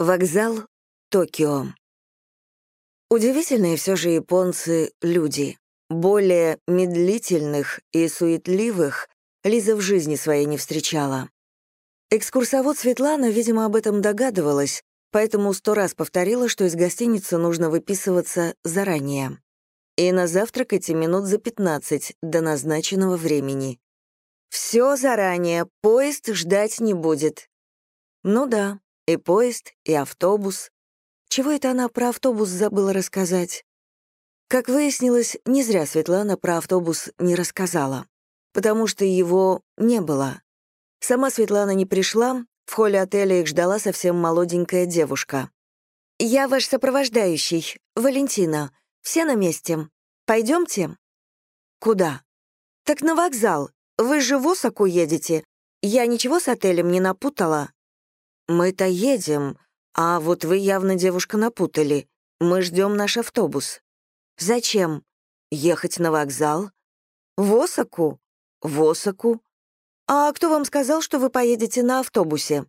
Вокзал Токио. Удивительные все же японцы — люди. Более медлительных и суетливых Лиза в жизни своей не встречала. Экскурсовод Светлана, видимо, об этом догадывалась, поэтому сто раз повторила, что из гостиницы нужно выписываться заранее. И на завтрак эти минут за 15 до назначенного времени. Все заранее, поезд ждать не будет. Ну да, и поезд, и автобус. Чего это она про автобус забыла рассказать? Как выяснилось, не зря Светлана про автобус не рассказала, потому что его не было. Сама Светлана не пришла, в холле отеля их ждала совсем молоденькая девушка. «Я ваш сопровождающий, Валентина. Все на месте. Пойдемте?» «Куда?» «Так на вокзал. Вы же в Осаку едете. Я ничего с отелем не напутала?» «Мы-то едем, а вот вы явно девушка напутали. Мы ждем наш автобус». «Зачем? Ехать на вокзал?» «В Осаку?» «В Осаку. А кто вам сказал, что вы поедете на автобусе?»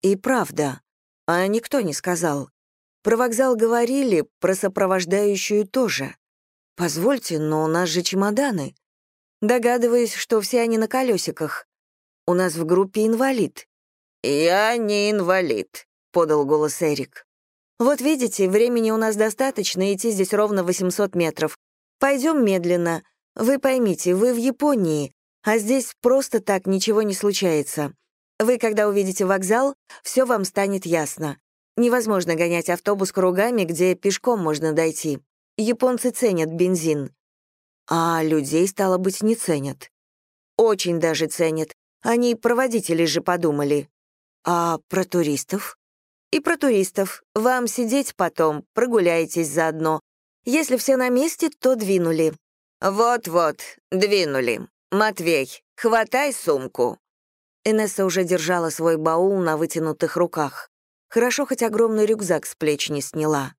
«И правда. А никто не сказал. Про вокзал говорили, про сопровождающую тоже. Позвольте, но у нас же чемоданы. Догадываюсь, что все они на колесиках. У нас в группе инвалид. «Я не инвалид», — подал голос Эрик. «Вот видите, времени у нас достаточно, идти здесь ровно 800 метров. Пойдем медленно. Вы поймите, вы в Японии, а здесь просто так ничего не случается. Вы, когда увидите вокзал, все вам станет ясно. Невозможно гонять автобус кругами, где пешком можно дойти. Японцы ценят бензин. А людей, стало быть, не ценят. Очень даже ценят. Они проводители же подумали. А про туристов? И про туристов. Вам сидеть потом, прогуляйтесь заодно. Если все на месте, то двинули. Вот-вот, двинули. Матвей, хватай сумку. Инесса уже держала свой баул на вытянутых руках. Хорошо, хоть огромный рюкзак с плеч не сняла.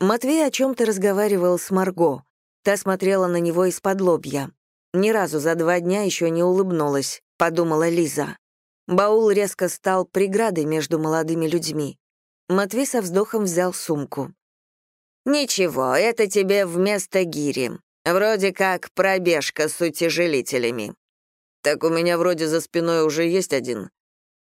Матвей о чем-то разговаривал с Марго. Та смотрела на него из-под лобья. Ни разу за два дня еще не улыбнулась, подумала Лиза. Баул резко стал преградой между молодыми людьми. Матвей со вздохом взял сумку. «Ничего, это тебе вместо гири. Вроде как пробежка с утяжелителями». «Так у меня вроде за спиной уже есть один».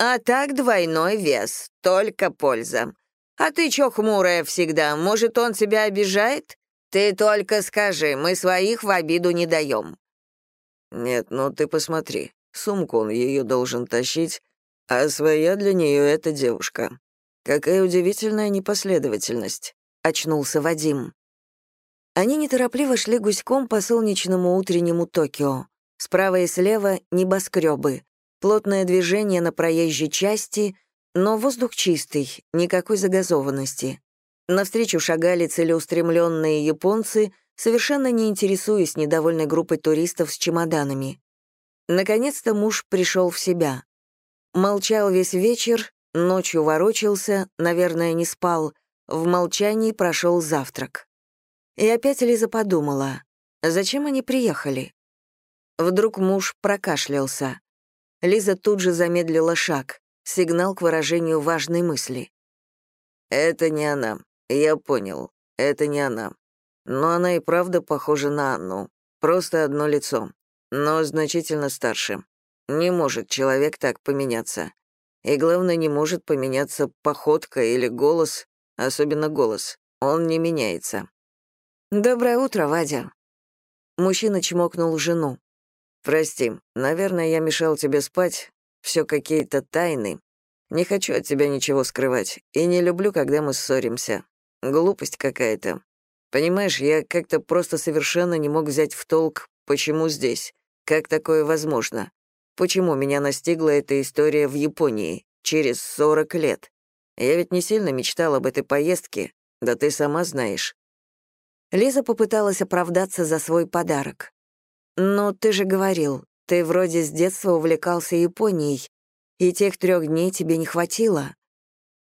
«А так двойной вес, только польза. А ты чё хмурая всегда? Может, он тебя обижает? Ты только скажи, мы своих в обиду не даем». «Нет, ну ты посмотри. Сумку он ее должен тащить, а своя для нее эта девушка. Какая удивительная непоследовательность», — очнулся Вадим. Они неторопливо шли гуськом по солнечному утреннему Токио. Справа и слева — небоскребы. Плотное движение на проезжей части, но воздух чистый, никакой загазованности. Навстречу шагали целеустремленные японцы, совершенно не интересуясь недовольной группой туристов с чемоданами. Наконец-то муж пришел в себя. Молчал весь вечер, ночью ворочался, наверное, не спал, в молчании прошел завтрак. И опять Лиза подумала, зачем они приехали? Вдруг муж прокашлялся. Лиза тут же замедлила шаг, сигнал к выражению важной мысли. «Это не она, я понял, это не она. Но она и правда похожа на Анну, просто одно лицо но значительно старше. Не может человек так поменяться. И главное, не может поменяться походка или голос, особенно голос. Он не меняется. «Доброе утро, Вадя». Мужчина чмокнул жену. «Прости, наверное, я мешал тебе спать. Все какие-то тайны. Не хочу от тебя ничего скрывать. И не люблю, когда мы ссоримся. Глупость какая-то. Понимаешь, я как-то просто совершенно не мог взять в толк, почему здесь. Как такое возможно? Почему меня настигла эта история в Японии через 40 лет? Я ведь не сильно мечтал об этой поездке, да ты сама знаешь». Лиза попыталась оправдаться за свой подарок. «Но ты же говорил, ты вроде с детства увлекался Японией, и тех трех дней тебе не хватило».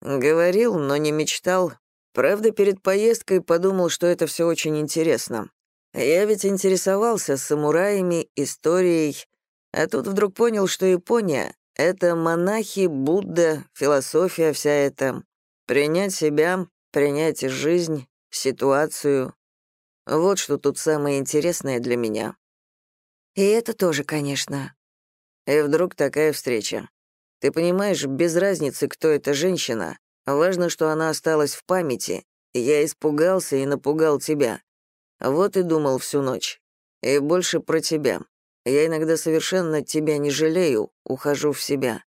«Говорил, но не мечтал. Правда, перед поездкой подумал, что это все очень интересно. Я ведь интересовался самураями, историей, а тут вдруг понял, что Япония — это монахи, Будда, философия вся эта. Принять себя, принять жизнь, ситуацию. Вот что тут самое интересное для меня. И это тоже, конечно. И вдруг такая встреча. Ты понимаешь, без разницы, кто эта женщина, важно, что она осталась в памяти. Я испугался и напугал тебя. Вот и думал всю ночь. И больше про тебя. Я иногда совершенно тебя не жалею, ухожу в себя.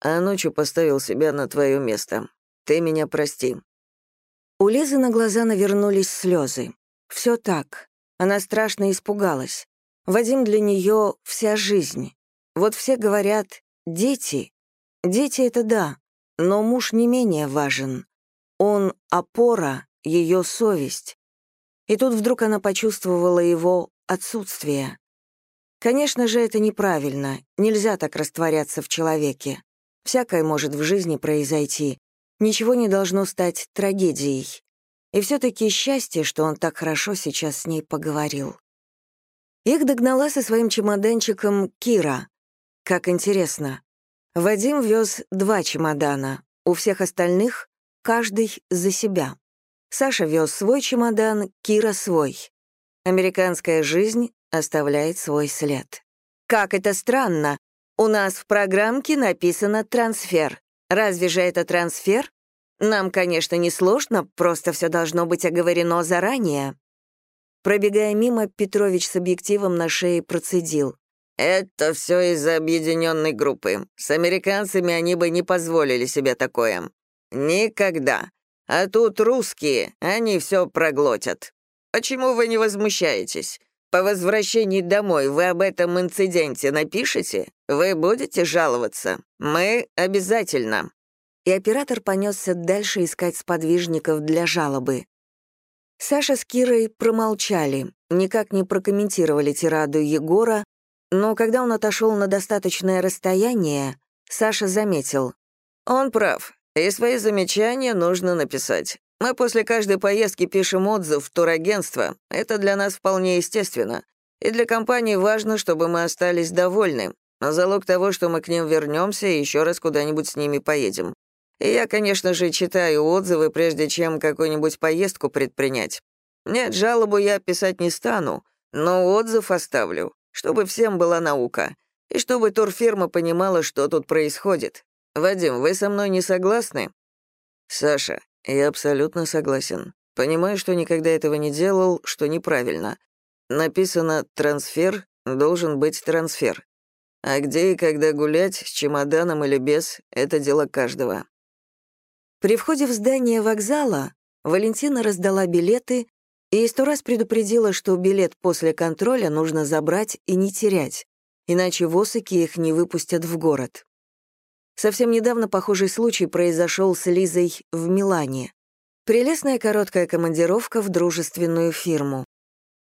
А ночью поставил себя на твое место. Ты меня прости». У Лизы на глаза навернулись слезы. Все так. Она страшно испугалась. Вадим для нее вся жизнь. Вот все говорят «дети». Дети — это да, но муж не менее важен. Он — опора, ее совесть. И тут вдруг она почувствовала его отсутствие. Конечно же, это неправильно, нельзя так растворяться в человеке. Всякое может в жизни произойти, ничего не должно стать трагедией. И все-таки счастье, что он так хорошо сейчас с ней поговорил. Их догнала со своим чемоданчиком Кира. Как интересно. Вадим вез два чемодана, у всех остальных — каждый за себя. Саша вез свой чемодан, Кира — свой. Американская жизнь оставляет свой след. Как это странно. У нас в программке написано «трансфер». Разве же это трансфер? Нам, конечно, не сложно, просто все должно быть оговорено заранее. Пробегая мимо, Петрович с объективом на шее процедил. «Это все из-за объединенной группы. С американцами они бы не позволили себе такое. Никогда. А тут русские, они все проглотят. Почему вы не возмущаетесь? По возвращении домой вы об этом инциденте напишете? Вы будете жаловаться? Мы обязательно». И оператор понесся дальше искать сподвижников для жалобы. Саша с Кирой промолчали, никак не прокомментировали тираду Егора, но когда он отошел на достаточное расстояние, Саша заметил. «Он прав, и свои замечания нужно написать. Мы после каждой поездки пишем отзыв в турагентство. Это для нас вполне естественно. И для компании важно, чтобы мы остались довольны. Залог того, что мы к ним вернемся и еще раз куда-нибудь с ними поедем. И я, конечно же, читаю отзывы, прежде чем какую-нибудь поездку предпринять. Нет, жалобу я писать не стану, но отзыв оставлю, чтобы всем была наука, и чтобы турфирма понимала, что тут происходит. Вадим, вы со мной не согласны? Саша, я абсолютно согласен. Понимаю, что никогда этого не делал, что неправильно. Написано «трансфер», должен быть трансфер. А где и когда гулять, с чемоданом или без, это дело каждого. При входе в здание вокзала Валентина раздала билеты и сто раз предупредила, что билет после контроля нужно забрать и не терять, иначе восыки их не выпустят в город. Совсем недавно похожий случай произошел с Лизой в Милане. Прелестная короткая командировка в дружественную фирму.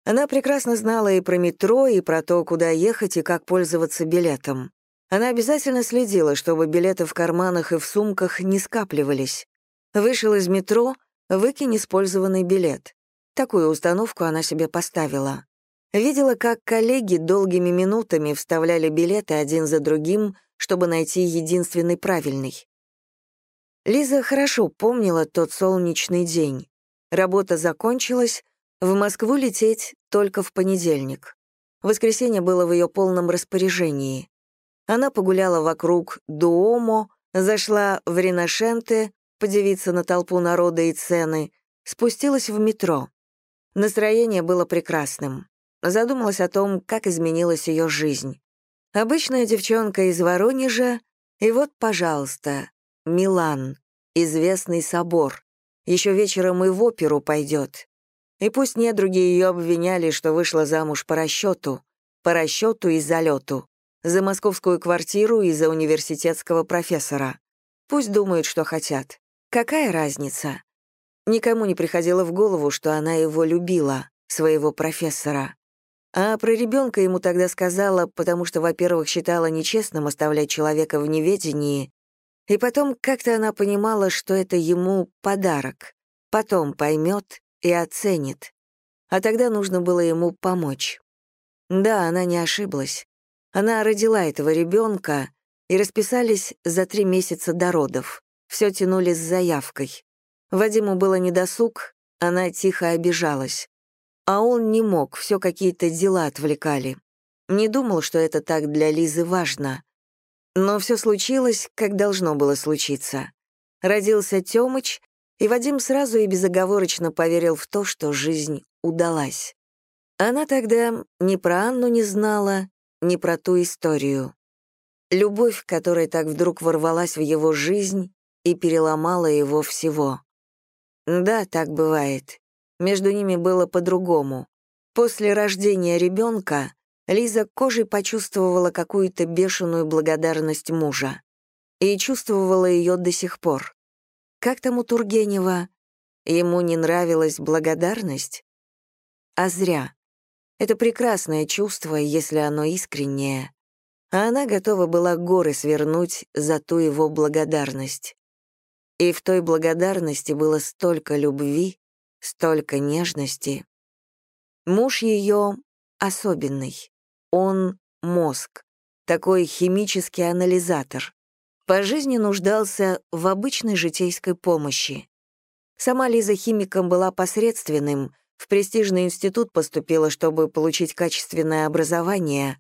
Она прекрасно знала и про метро, и про то, куда ехать и как пользоваться билетом. Она обязательно следила, чтобы билеты в карманах и в сумках не скапливались. Вышел из метро, выкинь использованный билет. Такую установку она себе поставила. Видела, как коллеги долгими минутами вставляли билеты один за другим, чтобы найти единственный правильный. Лиза хорошо помнила тот солнечный день. Работа закончилась, в Москву лететь только в понедельник. Воскресенье было в ее полном распоряжении. Она погуляла вокруг Дуомо, зашла в Риношенте, подивиться на толпу народа и цены, спустилась в метро. Настроение было прекрасным. Задумалась о том, как изменилась ее жизнь. Обычная девчонка из Воронежа, и вот, пожалуйста, Милан, известный собор. Еще вечером и в оперу пойдет. И пусть недруги ее обвиняли, что вышла замуж по расчету, по расчету и залету, за московскую квартиру и за университетского профессора. Пусть думают, что хотят. Какая разница? Никому не приходило в голову, что она его любила, своего профессора. А про ребенка ему тогда сказала, потому что, во-первых, считала нечестным оставлять человека в неведении, и потом как-то она понимала, что это ему подарок. Потом поймет и оценит. А тогда нужно было ему помочь. Да, она не ошиблась. Она родила этого ребенка, и расписались за три месяца до родов. все тянули с заявкой. Вадиму было недосуг, она тихо обижалась. А он не мог, все какие-то дела отвлекали. Не думал, что это так для Лизы важно. Но все случилось, как должно было случиться. Родился Тёмыч, и Вадим сразу и безоговорочно поверил в то, что жизнь удалась. Она тогда ни про Анну не знала, ни про ту историю. Любовь, которая так вдруг ворвалась в его жизнь и переломала его всего. Да, так бывает. Между ними было по-другому. После рождения ребенка Лиза кожей почувствовала какую-то бешеную благодарность мужа. И чувствовала ее до сих пор. Как там у Тургенева? Ему не нравилась благодарность? А зря. Это прекрасное чувство, если оно искреннее. А она готова была горы свернуть за ту его благодарность. И в той благодарности было столько любви, столько нежности. Муж ее особенный. Он — мозг, такой химический анализатор. По жизни нуждался в обычной житейской помощи. Сама Лиза химиком была посредственным, в престижный институт поступила, чтобы получить качественное образование.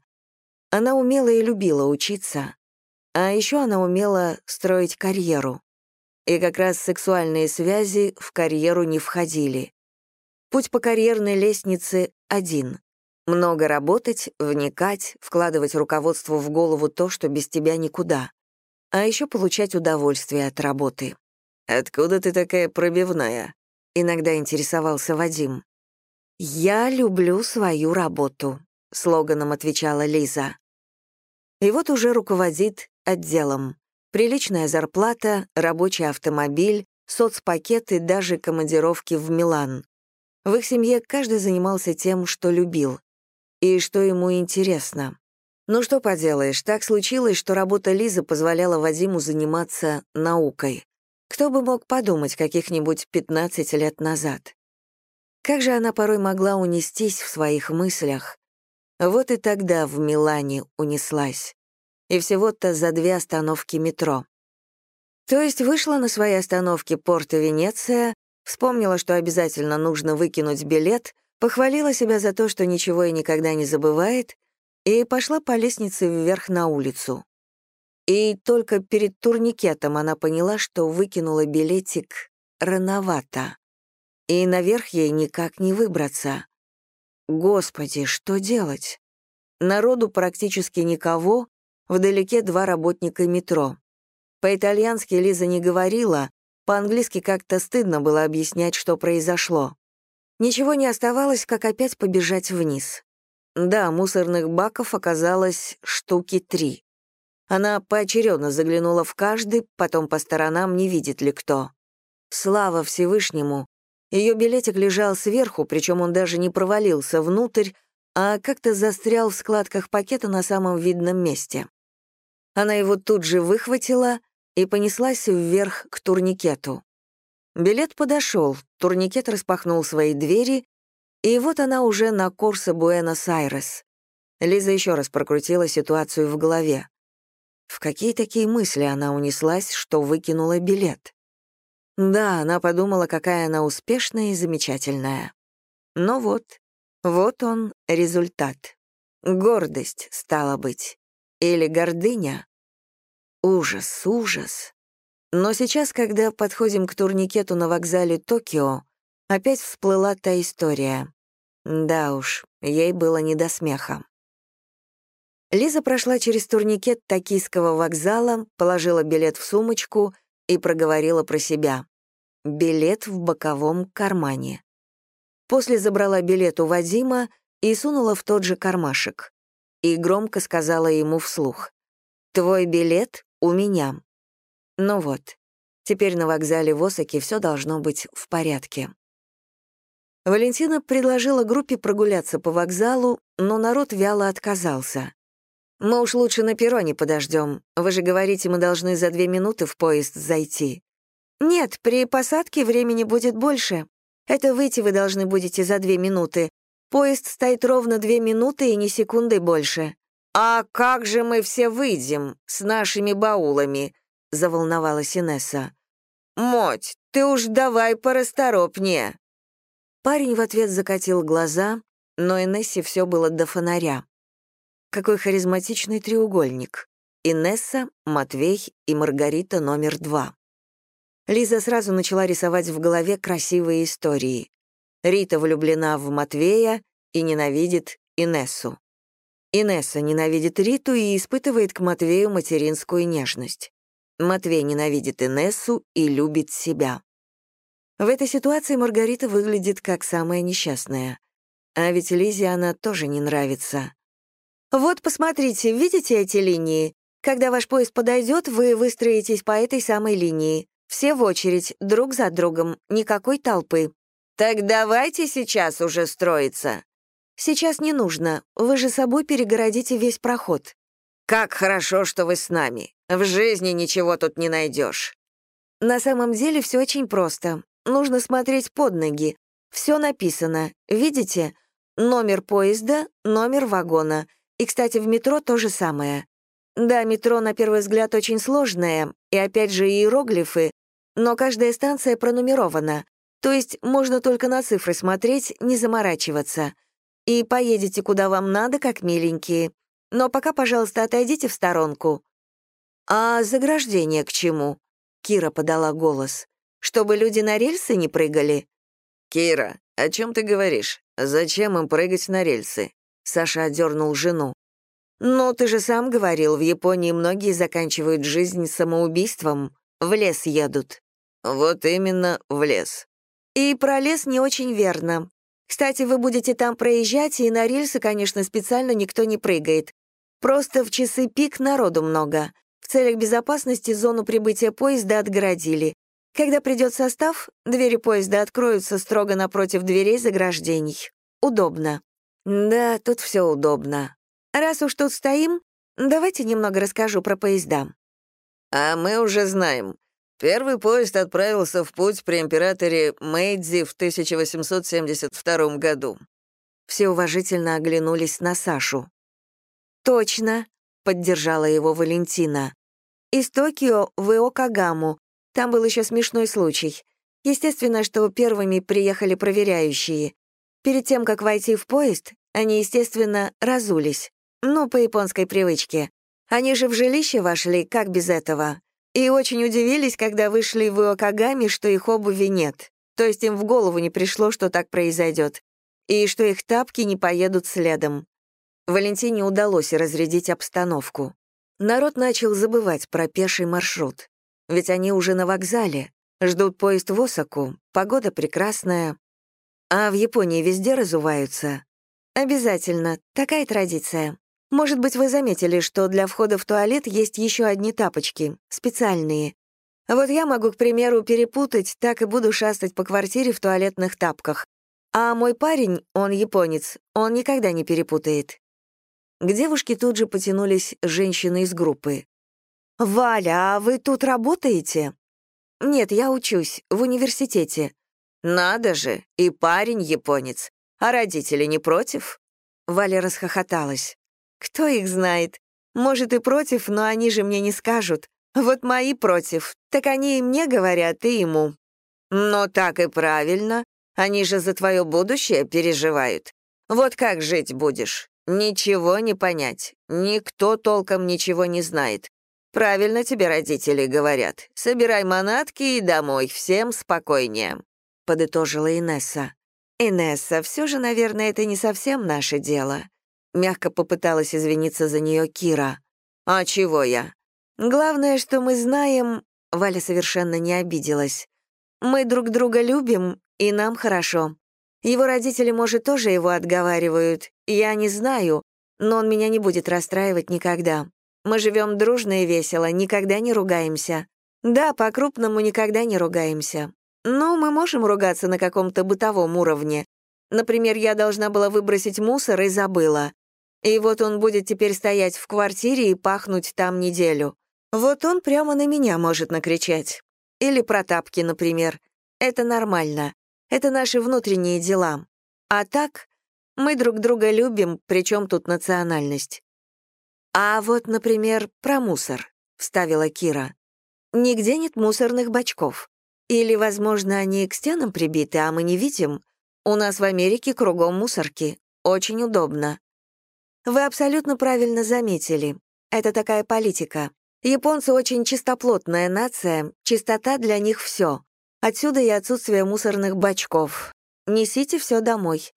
Она умела и любила учиться. А еще она умела строить карьеру. И как раз сексуальные связи в карьеру не входили. Путь по карьерной лестнице один. Много работать, вникать, вкладывать руководству в голову то, что без тебя никуда. А еще получать удовольствие от работы. «Откуда ты такая пробивная?» — иногда интересовался Вадим. «Я люблю свою работу», — слоганом отвечала Лиза. И вот уже руководит отделом. Приличная зарплата, рабочий автомобиль, соцпакет и даже командировки в Милан. В их семье каждый занимался тем, что любил. И что ему интересно. Ну что поделаешь, так случилось, что работа Лизы позволяла Вадиму заниматься наукой. Кто бы мог подумать каких-нибудь 15 лет назад. Как же она порой могла унестись в своих мыслях. Вот и тогда в Милане унеслась. И всего-то за две остановки метро. То есть вышла на своей остановке порта Венеция, вспомнила, что обязательно нужно выкинуть билет, похвалила себя за то, что ничего и никогда не забывает, и пошла по лестнице вверх на улицу. И только перед турникетом она поняла, что выкинула билетик рановато и наверх ей никак не выбраться. Господи, что делать? Народу практически никого, вдалеке два работника метро. По-итальянски Лиза не говорила, по-английски как-то стыдно было объяснять, что произошло. Ничего не оставалось, как опять побежать вниз. Да, мусорных баков оказалось штуки три. Она поочередно заглянула в каждый, потом по сторонам, не видит ли кто. Слава Всевышнему, ее билетик лежал сверху, причем он даже не провалился внутрь, а как-то застрял в складках пакета на самом видном месте. Она его тут же выхватила и понеслась вверх к турникету. Билет подошел, турникет распахнул свои двери, и вот она уже на Корсо Буэнос-Айрес. Лиза еще раз прокрутила ситуацию в голове. В какие такие мысли она унеслась, что выкинула билет? Да, она подумала, какая она успешная и замечательная. Но вот, вот он результат. Гордость, стала быть. Или гордыня. Ужас, ужас. Но сейчас, когда подходим к турникету на вокзале Токио, опять всплыла та история. Да уж, ей было не до смеха. Лиза прошла через турникет токийского вокзала, положила билет в сумочку — и проговорила про себя. Билет в боковом кармане. После забрала билет у Вадима и сунула в тот же кармашек. И громко сказала ему вслух. «Твой билет у меня». Ну вот, теперь на вокзале в Осаке все должно быть в порядке. Валентина предложила группе прогуляться по вокзалу, но народ вяло отказался. «Мы уж лучше на перроне подождем. Вы же говорите, мы должны за две минуты в поезд зайти». «Нет, при посадке времени будет больше. Это выйти вы должны будете за две минуты. Поезд стоит ровно две минуты и ни секунды больше». «А как же мы все выйдем с нашими баулами?» — заволновалась Инесса. Моть, ты уж давай порасторопнее!» Парень в ответ закатил глаза, но Инессе все было до фонаря. Какой харизматичный треугольник. Инесса, Матвей и Маргарита номер два. Лиза сразу начала рисовать в голове красивые истории. Рита влюблена в Матвея и ненавидит Инессу. Инесса ненавидит Риту и испытывает к Матвею материнскую нежность. Матвей ненавидит Инессу и любит себя. В этой ситуации Маргарита выглядит как самая несчастная. А ведь Лизе она тоже не нравится. «Вот, посмотрите, видите эти линии? Когда ваш поезд подойдет, вы выстроитесь по этой самой линии. Все в очередь, друг за другом, никакой толпы. Так давайте сейчас уже строиться. Сейчас не нужно, вы же собой перегородите весь проход. Как хорошо, что вы с нами. В жизни ничего тут не найдешь. На самом деле все очень просто. Нужно смотреть под ноги. Все написано. Видите? Номер поезда, номер вагона. И, кстати, в метро то же самое. Да, метро на первый взгляд очень сложное, и опять же иероглифы, но каждая станция пронумерована, то есть можно только на цифры смотреть, не заморачиваться. И поедете куда вам надо, как миленькие. Но пока, пожалуйста, отойдите в сторонку. «А заграждение к чему?» — Кира подала голос. «Чтобы люди на рельсы не прыгали?» «Кира, о чем ты говоришь? Зачем им прыгать на рельсы?» Саша отдернул жену. «Ну, ты же сам говорил, в Японии многие заканчивают жизнь самоубийством, в лес едут». «Вот именно, в лес». «И про лес не очень верно. Кстати, вы будете там проезжать, и на рельсы, конечно, специально никто не прыгает. Просто в часы пик народу много. В целях безопасности зону прибытия поезда отгородили. Когда придет состав, двери поезда откроются строго напротив дверей заграждений. Удобно. Да, тут все удобно. Раз уж тут стоим, давайте немного расскажу про поезда. А мы уже знаем. Первый поезд отправился в путь при императоре Мэйдзи в 1872 году. Все уважительно оглянулись на Сашу. «Точно», — поддержала его Валентина. «Из Токио в Иокагаму. Там был еще смешной случай. Естественно, что первыми приехали проверяющие. Перед тем, как войти в поезд, они, естественно, разулись. Ну, по японской привычке. Они же в жилище вошли, как без этого. И очень удивились, когда вышли в Иокагами, что их обуви нет. То есть им в голову не пришло, что так произойдет. И что их тапки не поедут следом. Валентине удалось разрядить обстановку. Народ начал забывать про пеший маршрут. Ведь они уже на вокзале, ждут поезд в Осаку, погода прекрасная. А в Японии везде разуваются. Обязательно, такая традиция. Может быть, вы заметили, что для входа в туалет есть еще одни тапочки, специальные. Вот я могу, к примеру, перепутать, так и буду шастать по квартире в туалетных тапках. А мой парень, он японец, он никогда не перепутает. К девушке тут же потянулись женщины из группы. «Валя, а вы тут работаете?» «Нет, я учусь, в университете». «Надо же, и парень японец. А родители не против?» Валя расхохоталась. Кто их знает? Может, и против, но они же мне не скажут. Вот мои против. Так они и мне говорят, и ему. Но так и правильно. Они же за твое будущее переживают. Вот как жить будешь? Ничего не понять. Никто толком ничего не знает. Правильно тебе родители говорят. Собирай манатки и домой, всем спокойнее», — подытожила Инесса. «Инесса, все же, наверное, это не совсем наше дело. Мягко попыталась извиниться за нее Кира. «А чего я?» «Главное, что мы знаем...» Валя совершенно не обиделась. «Мы друг друга любим, и нам хорошо. Его родители, может, тоже его отговаривают. Я не знаю, но он меня не будет расстраивать никогда. Мы живем дружно и весело, никогда не ругаемся. Да, по-крупному никогда не ругаемся. Но мы можем ругаться на каком-то бытовом уровне. Например, я должна была выбросить мусор и забыла. И вот он будет теперь стоять в квартире и пахнуть там неделю. Вот он прямо на меня может накричать. Или про тапки, например. Это нормально. Это наши внутренние дела. А так, мы друг друга любим, причем тут национальность. А вот, например, про мусор, — вставила Кира. Нигде нет мусорных бачков. Или, возможно, они к стенам прибиты, а мы не видим? У нас в Америке кругом мусорки. Очень удобно. Вы абсолютно правильно заметили. Это такая политика. Японцы очень чистоплотная нация, чистота для них все. Отсюда и отсутствие мусорных бачков. Несите все домой.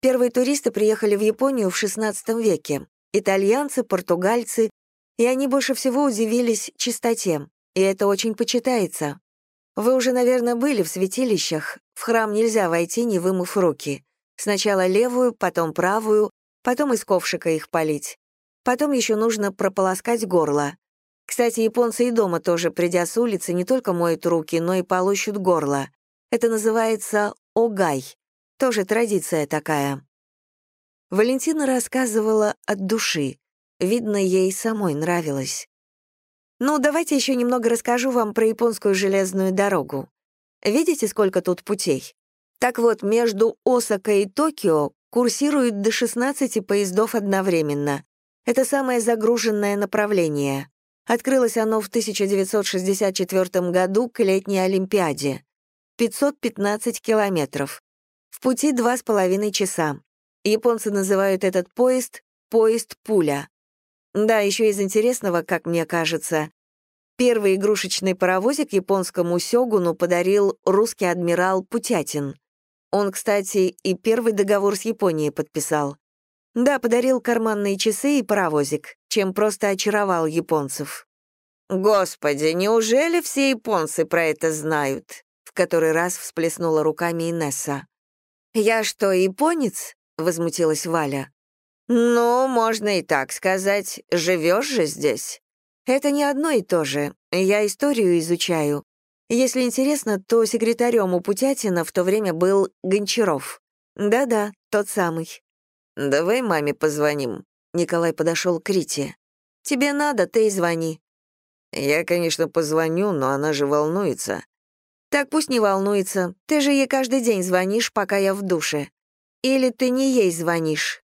Первые туристы приехали в Японию в XVI веке. Итальянцы, португальцы, и они больше всего удивились чистоте, и это очень почитается. Вы уже, наверное, были в святилищах. В храм нельзя войти, не вымыв руки. Сначала левую, потом правую, потом из ковшика их полить. Потом еще нужно прополоскать горло. Кстати, японцы и дома тоже, придя с улицы, не только моют руки, но и полощут горло. Это называется огай. Тоже традиция такая. Валентина рассказывала от души. Видно, ей самой нравилось. Ну, давайте еще немного расскажу вам про японскую железную дорогу. Видите, сколько тут путей? Так вот, между Осака и Токио курсирует до 16 поездов одновременно. Это самое загруженное направление. Открылось оно в 1964 году к летней Олимпиаде. 515 километров. В пути два с половиной часа. Японцы называют этот поезд «поезд пуля». Да, еще из интересного, как мне кажется, первый игрушечный паровозик японскому сёгуну подарил русский адмирал Путятин. Он, кстати, и первый договор с Японией подписал. Да, подарил карманные часы и паровозик, чем просто очаровал японцев. «Господи, неужели все японцы про это знают?» В который раз всплеснула руками Инесса. «Я что, японец?» — возмутилась Валя. «Ну, можно и так сказать. Живешь же здесь?» «Это не одно и то же. Я историю изучаю. Если интересно, то секретарем у Путятина в то время был Гончаров. Да-да, тот самый». «Давай маме позвоним». Николай подошел к Рите. «Тебе надо, ты и звони». «Я, конечно, позвоню, но она же волнуется». «Так пусть не волнуется. Ты же ей каждый день звонишь, пока я в душе. Или ты не ей звонишь?»